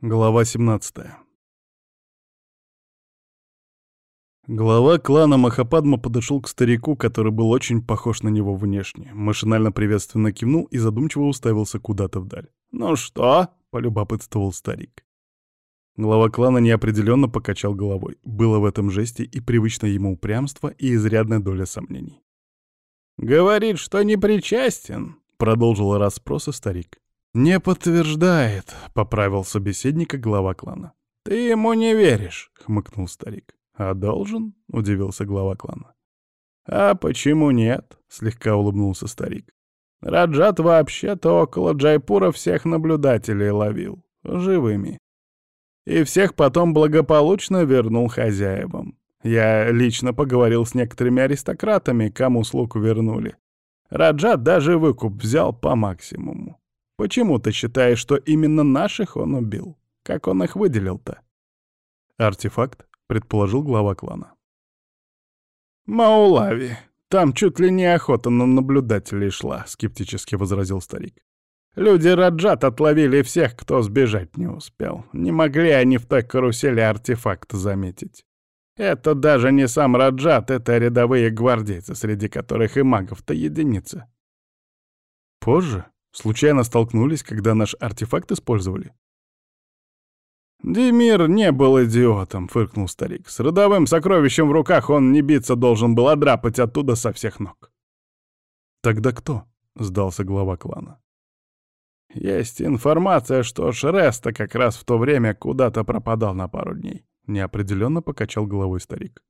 Глава 17 Глава клана Махападма подошел к старику, который был очень похож на него внешне, машинально приветственно кивнул и задумчиво уставился куда-то вдаль. «Ну что?» — полюбопытствовал старик. Глава клана неопределенно покачал головой. Было в этом жесте и привычное ему упрямство, и изрядная доля сомнений. «Говорит, что не причастен», — продолжил расспросы старик. «Не подтверждает», — поправил собеседника глава клана. «Ты ему не веришь», — хмыкнул старик. «А должен?» — удивился глава клана. «А почему нет?» — слегка улыбнулся старик. «Раджат вообще-то около Джайпура всех наблюдателей ловил. Живыми и всех потом благополучно вернул хозяевам. Я лично поговорил с некоторыми аристократами, кому слуг вернули. Раджат даже выкуп взял по максимуму. Почему ты считаешь, что именно наших он убил? Как он их выделил-то? Артефакт, предположил глава клана. Маулави. Там чуть ли не охота на наблюдателей шла, скептически возразил старик. Люди Раджат отловили всех, кто сбежать не успел. Не могли они в той карусели артефакт заметить. Это даже не сам Раджат, это рядовые гвардейцы, среди которых и магов-то единицы. Позже? Случайно столкнулись, когда наш артефакт использовали? «Демир не был идиотом», — фыркнул старик. «С родовым сокровищем в руках он не биться должен был, а драпать оттуда со всех ног». «Тогда кто?» — сдался глава клана. Есть информация, что Шреста как раз в то время куда-то пропадал на пару дней. Неопределенно покачал головой старик.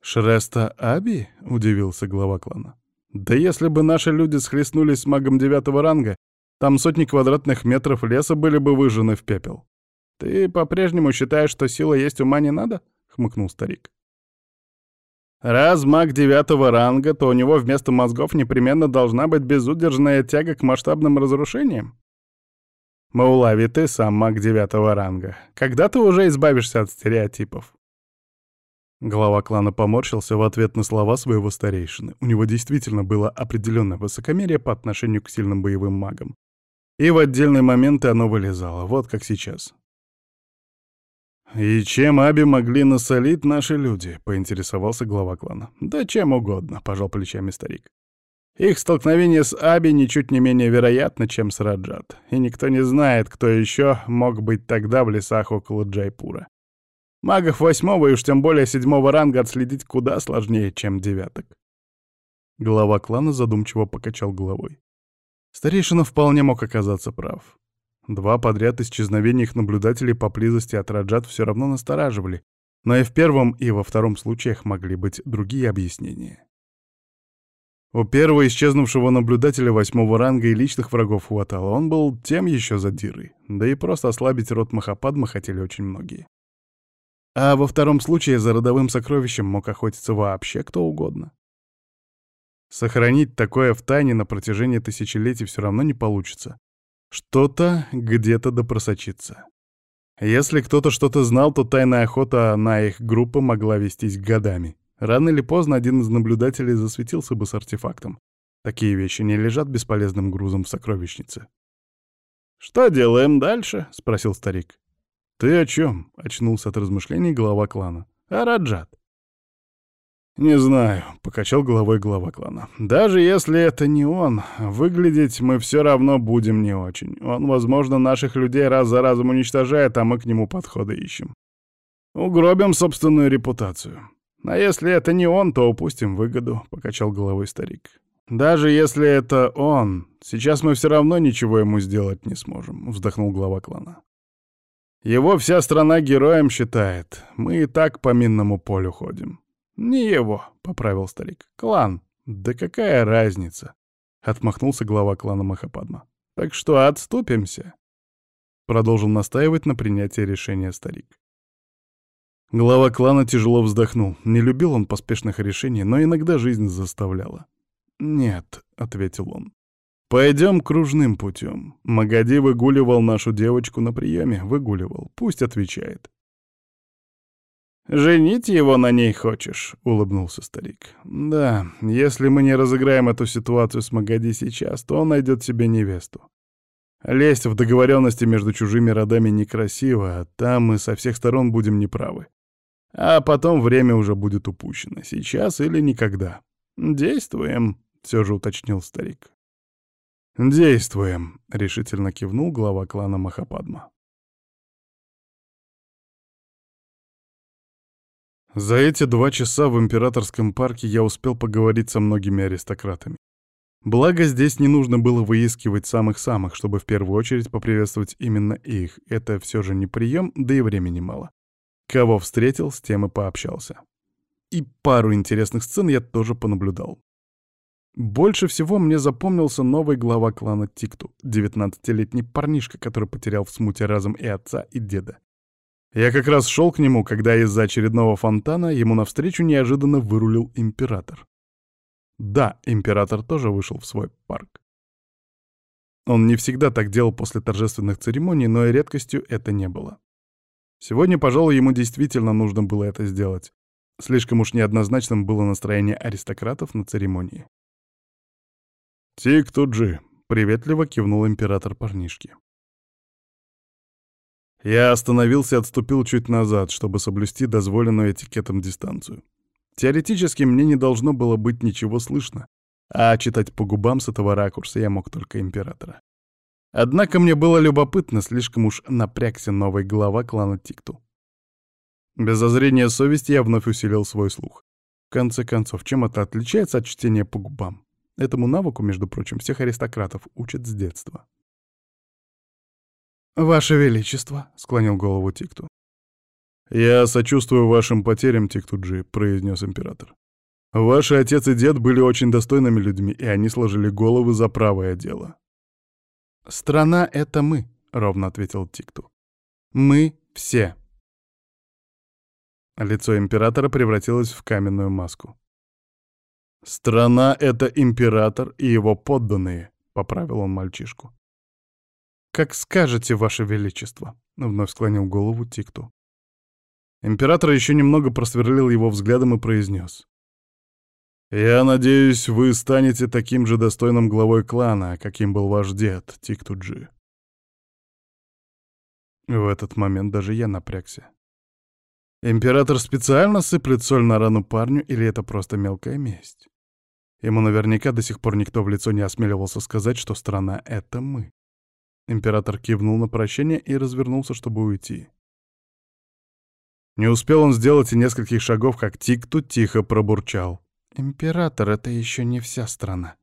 «Шреста Аби?» — удивился глава клана. «Да если бы наши люди схлестнулись с магом девятого ранга, там сотни квадратных метров леса были бы выжжены в пепел». «Ты по-прежнему считаешь, что сила есть ума не надо?» — хмыкнул старик. Раз маг девятого ранга, то у него вместо мозгов непременно должна быть безудержная тяга к масштабным разрушениям. Маулави, ты сам маг девятого ранга. Когда ты уже избавишься от стереотипов? Глава клана поморщился в ответ на слова своего старейшины. У него действительно было определенное высокомерие по отношению к сильным боевым магам. И в отдельные моменты оно вылезало, вот как сейчас. «И чем Аби могли насолить наши люди?» — поинтересовался глава клана. «Да чем угодно», — пожал плечами старик. «Их столкновение с Аби ничуть не менее вероятно, чем с Раджат, и никто не знает, кто еще мог быть тогда в лесах около Джайпура. Магов восьмого и уж тем более седьмого ранга отследить куда сложнее, чем девяток». Глава клана задумчиво покачал головой. Старейшина вполне мог оказаться прав. Два подряд исчезновения их наблюдателей поблизости от Раджат все равно настораживали, но и в первом, и во втором случаях могли быть другие объяснения. У первого исчезнувшего наблюдателя восьмого ранга и личных врагов хватало, он был тем еще задирой, да и просто ослабить рот Махападма хотели очень многие. А во втором случае за родовым сокровищем мог охотиться вообще кто угодно. Сохранить такое в тайне на протяжении тысячелетий все равно не получится, что-то где-то допросочится. Если кто-то что-то знал, то тайная охота на их группу могла вестись годами. Рано или поздно один из наблюдателей засветился бы с артефактом. Такие вещи не лежат бесполезным грузом в сокровищнице. «Что делаем дальше?» — спросил старик. «Ты о чем?» — очнулся от размышлений глава клана. «А Раджат?» «Не знаю», — покачал головой глава клана. «Даже если это не он, выглядеть мы все равно будем не очень. Он, возможно, наших людей раз за разом уничтожает, а мы к нему подходы ищем. Угробим собственную репутацию. А если это не он, то упустим выгоду», — покачал головой старик. «Даже если это он, сейчас мы все равно ничего ему сделать не сможем», — вздохнул глава клана. «Его вся страна героем считает. Мы и так по минному полю ходим». «Не его», — поправил старик. «Клан». «Да какая разница?» — отмахнулся глава клана Махападма. «Так что отступимся?» Продолжил настаивать на принятии решения старик. Глава клана тяжело вздохнул. Не любил он поспешных решений, но иногда жизнь заставляла. «Нет», — ответил он. «Пойдем кружным путем. Магади выгуливал нашу девочку на приеме, выгуливал. Пусть отвечает. «Женить его на ней хочешь?» — улыбнулся старик. «Да, если мы не разыграем эту ситуацию с Магади сейчас, то он найдет себе невесту. Лезть в договоренности между чужими родами некрасиво, а там мы со всех сторон будем неправы. А потом время уже будет упущено. Сейчас или никогда. Действуем, все же уточнил старик. «Действуем», — решительно кивнул глава клана Махападма. За эти два часа в императорском парке я успел поговорить со многими аристократами. Благо, здесь не нужно было выискивать самых-самых, чтобы в первую очередь поприветствовать именно их. Это все же не прием, да и времени мало. Кого встретил, с тем и пообщался. И пару интересных сцен я тоже понаблюдал. Больше всего мне запомнился новый глава клана Тикту, 19-летний парнишка, который потерял в смуте разом и отца, и деда. Я как раз шел к нему, когда из-за очередного фонтана ему навстречу неожиданно вырулил император. Да, император тоже вышел в свой парк. Он не всегда так делал после торжественных церемоний, но и редкостью это не было. Сегодня, пожалуй, ему действительно нужно было это сделать. Слишком уж неоднозначным было настроение аристократов на церемонии. «Тик-туджи», — приветливо кивнул император парнишки. Я остановился и отступил чуть назад, чтобы соблюсти дозволенную этикетом дистанцию. Теоретически мне не должно было быть ничего слышно, а читать по губам с этого ракурса я мог только императора. Однако мне было любопытно, слишком уж напрягся новый глава клана Тикту. Без зазрения совести я вновь усилил свой слух. В конце концов, чем это отличается от чтения по губам? Этому навыку, между прочим, всех аристократов учат с детства. «Ваше Величество», — склонил голову Тикту. «Я сочувствую вашим потерям, Тиктуджи», — произнес император. «Ваши отец и дед были очень достойными людьми, и они сложили головы за правое дело». «Страна — это мы», — ровно ответил Тикту. «Мы все». Лицо императора превратилось в каменную маску. «Страна — это император и его подданные», — поправил он мальчишку. «Как скажете, Ваше Величество», — вновь склонил голову Тикту. Император еще немного просверлил его взглядом и произнес. «Я надеюсь, вы станете таким же достойным главой клана, каким был ваш дед, Тиктуджи». В этот момент даже я напрягся. Император специально сыплет соль на рану парню или это просто мелкая месть? Ему наверняка до сих пор никто в лицо не осмеливался сказать, что страна — это мы. Император кивнул на прощение и развернулся, чтобы уйти. Не успел он сделать и нескольких шагов, как Тикту тихо пробурчал. «Император — это еще не вся страна».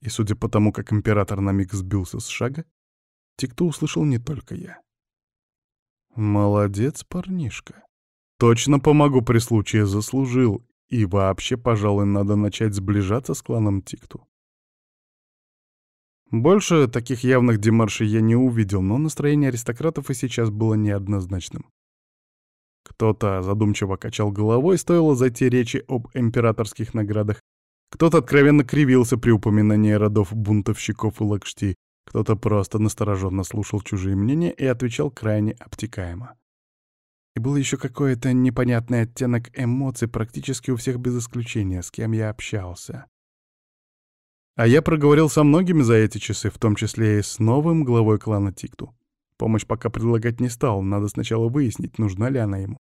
И судя по тому, как император на миг сбился с шага, Тикту услышал не только я. «Молодец, парнишка. Точно помогу при случае, заслужил. И вообще, пожалуй, надо начать сближаться с кланом Тикту. Больше таких явных демаршей я не увидел, но настроение аристократов и сейчас было неоднозначным. Кто-то задумчиво качал головой, стоило зайти речи об императорских наградах. Кто-то откровенно кривился при упоминании родов бунтовщиков и лакшти, кто-то просто настороженно слушал чужие мнения и отвечал крайне обтекаемо. И был еще какой-то непонятный оттенок эмоций практически у всех без исключения, с кем я общался. А я проговорил со многими за эти часы, в том числе и с новым главой клана Тикту. Помощь пока предлагать не стал, надо сначала выяснить, нужна ли она ему.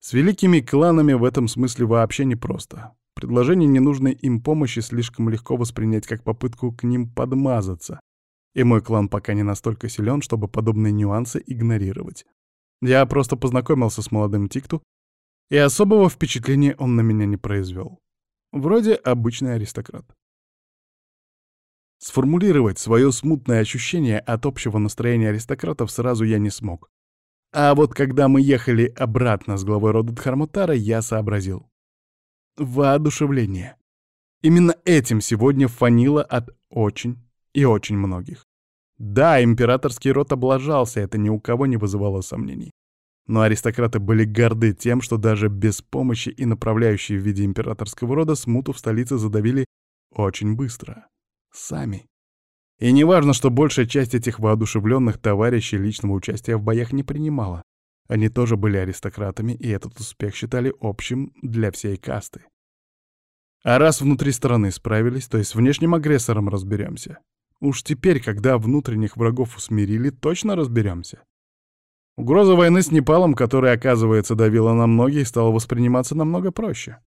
С великими кланами в этом смысле вообще непросто. Предложение ненужной им помощи слишком легко воспринять как попытку к ним подмазаться. И мой клан пока не настолько силен, чтобы подобные нюансы игнорировать. Я просто познакомился с молодым Тикту, и особого впечатления он на меня не произвел. Вроде обычный аристократ. Сформулировать свое смутное ощущение от общего настроения аристократов сразу я не смог. А вот когда мы ехали обратно с главой рода Дхармутара, я сообразил. Воодушевление. Именно этим сегодня фанило от очень и очень многих. Да, императорский род облажался, это ни у кого не вызывало сомнений. Но аристократы были горды тем, что даже без помощи и направляющей в виде императорского рода смуту в столице задавили очень быстро. Сами. И неважно, что большая часть этих воодушевленных товарищей личного участия в боях не принимала. Они тоже были аристократами, и этот успех считали общим для всей касты. А раз внутри страны справились, то и с внешним агрессором разберемся. Уж теперь, когда внутренних врагов усмирили, точно разберемся. Угроза войны с Непалом, которая, оказывается, давила на многих, стала восприниматься намного проще.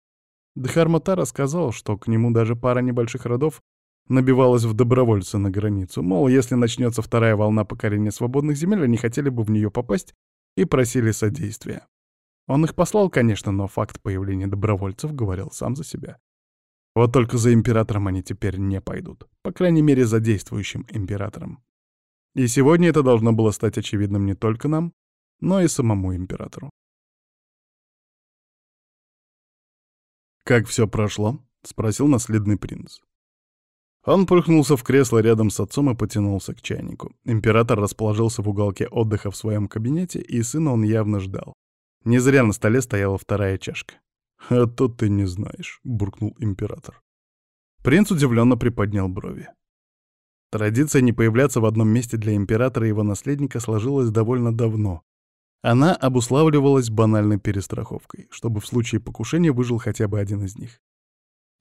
Дхармата рассказал, что к нему даже пара небольших родов набивалась в добровольцы на границу. Мол, если начнется вторая волна покорения свободных земель, они хотели бы в нее попасть и просили содействия. Он их послал, конечно, но факт появления добровольцев говорил сам за себя. Вот только за императором они теперь не пойдут. По крайней мере, за действующим императором. И сегодня это должно было стать очевидным не только нам, но и самому императору. «Как все прошло?» — спросил наследный принц. Он прыгнулся в кресло рядом с отцом и потянулся к чайнику. Император расположился в уголке отдыха в своем кабинете, и сына он явно ждал. Не зря на столе стояла вторая чашка. «А то ты не знаешь», — буркнул император. Принц удивленно приподнял брови. Традиция не появляться в одном месте для императора и его наследника сложилась довольно давно. Она обуславливалась банальной перестраховкой, чтобы в случае покушения выжил хотя бы один из них.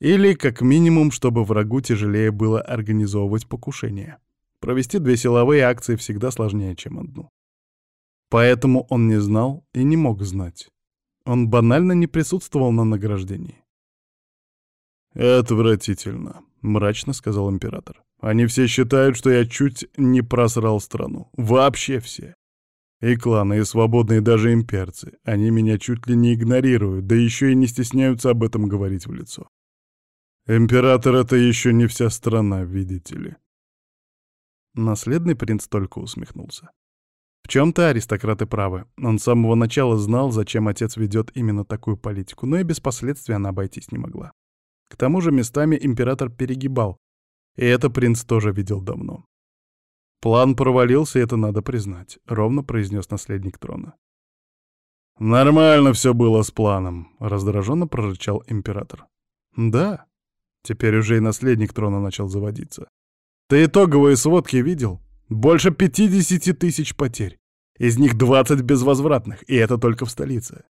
Или, как минимум, чтобы врагу тяжелее было организовывать покушение. Провести две силовые акции всегда сложнее, чем одну. Поэтому он не знал и не мог знать. Он банально не присутствовал на награждении. «Отвратительно», — мрачно сказал император. «Они все считают, что я чуть не просрал страну. Вообще все. И кланы, и свободные даже имперцы. Они меня чуть ли не игнорируют, да еще и не стесняются об этом говорить в лицо. Император — это еще не вся страна, видите ли». Наследный принц только усмехнулся. В чем-то аристократы правы. Он с самого начала знал, зачем отец ведет именно такую политику, но и без последствий она обойтись не могла. К тому же местами император перегибал, и это принц тоже видел давно. План провалился, это надо признать, — ровно произнес наследник трона. «Нормально все было с планом», — раздраженно прорычал император. «Да». Теперь уже и наследник трона начал заводиться. «Ты итоговые сводки видел? Больше 50 тысяч потерь. Из них 20 безвозвратных, и это только в столице.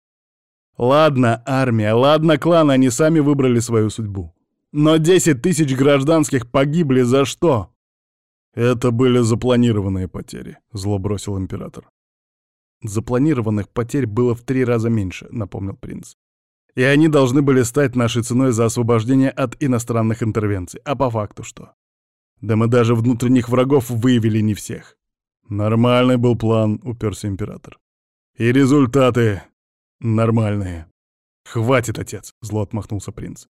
Ладно, армия, ладно, клан, они сами выбрали свою судьбу. Но 10 тысяч гражданских погибли за что? Это были запланированные потери, зло бросил император. Запланированных потерь было в три раза меньше, напомнил принц. И они должны были стать нашей ценой за освобождение от иностранных интервенций. А по факту что? Да мы даже внутренних врагов выявили не всех. Нормальный был план, уперся император. И результаты нормальные. Хватит, отец, зло отмахнулся принц.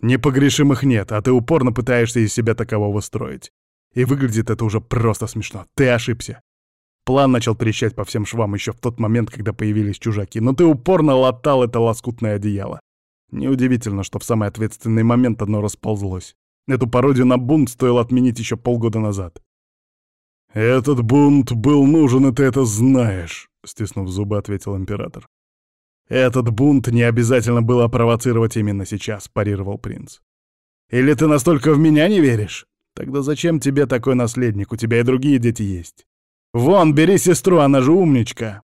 Непогрешимых нет, а ты упорно пытаешься из себя такового строить. И выглядит это уже просто смешно. Ты ошибся. План начал трещать по всем швам еще в тот момент, когда появились чужаки, но ты упорно латал это лоскутное одеяло. Неудивительно, что в самый ответственный момент оно расползлось. Эту пародию на бунт стоило отменить еще полгода назад. «Этот бунт был нужен, и ты это знаешь», — стиснув зубы, ответил император. «Этот бунт не обязательно было провоцировать именно сейчас», — парировал принц. «Или ты настолько в меня не веришь? Тогда зачем тебе такой наследник? У тебя и другие дети есть. Вон, бери сестру, она же умничка!»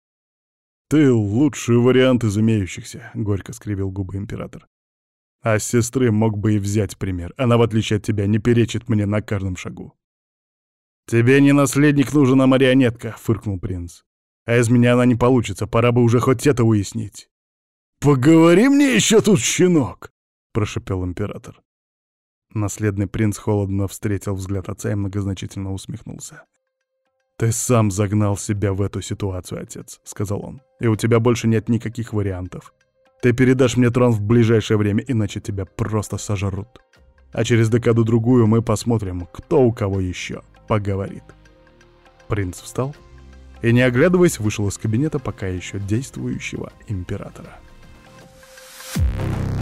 «Ты лучший вариант из имеющихся», — горько скривил губы император. А с сестры мог бы и взять пример. Она, в отличие от тебя, не перечит мне на каждом шагу. «Тебе не наследник нужен, а марионетка», — фыркнул принц. «А из меня она не получится, пора бы уже хоть это уяснить». «Поговори мне еще тут, щенок!» — прошепел император. Наследный принц холодно встретил взгляд отца и многозначительно усмехнулся. «Ты сам загнал себя в эту ситуацию, отец», — сказал он. «И у тебя больше нет никаких вариантов. Ты передашь мне трон в ближайшее время, иначе тебя просто сожрут. А через декаду-другую мы посмотрим, кто у кого еще поговорит. Принц встал и, не оглядываясь, вышел из кабинета пока еще действующего императора. Thank you.